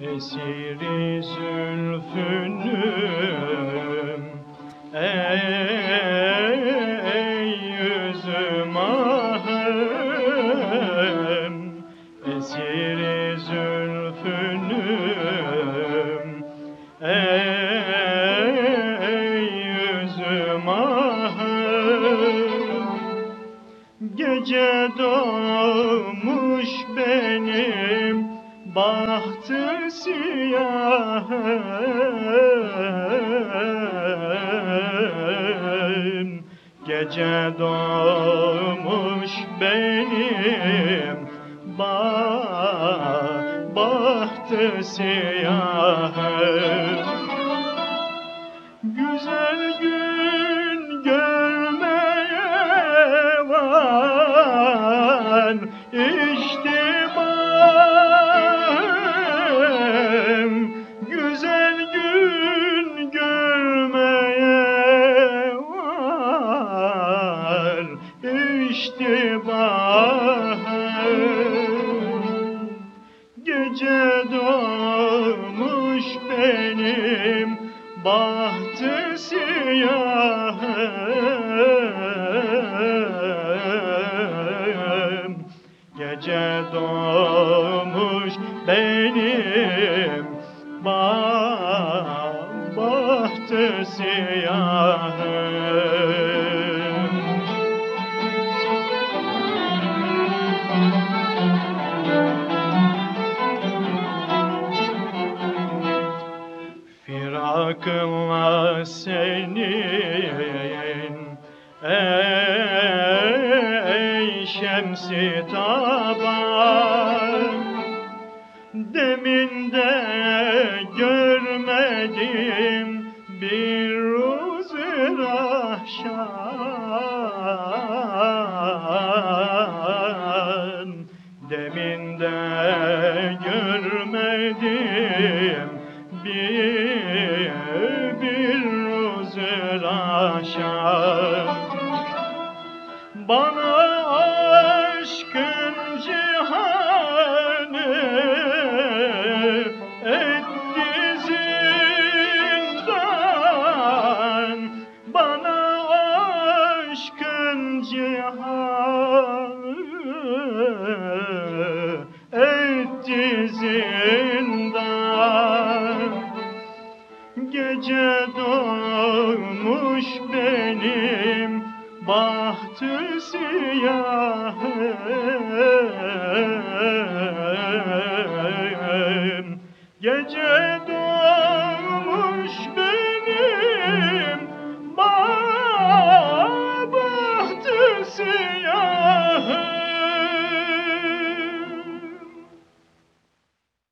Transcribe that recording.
Esiri zülfünüm Ey yüzüm ahım. Esiri zülfünüm Ey yüzüm ahım. Gece doğmuş benim bahtı siyahım Gece doğmuş benim. Ba bahtı siyahım Güzel gün görmeye var Gece doğmuş benim bahtı siyahım Gece doğmuş benim ba bahtı siyahım Firakınla senin. Ey şemsi taban. Demin de görmedim bir ruz rahşan Bana aşkın cihanı etti zindan. Bana aşkın cihanı etti zindan. Gece doğmuş benim bahtı siyahım. Gece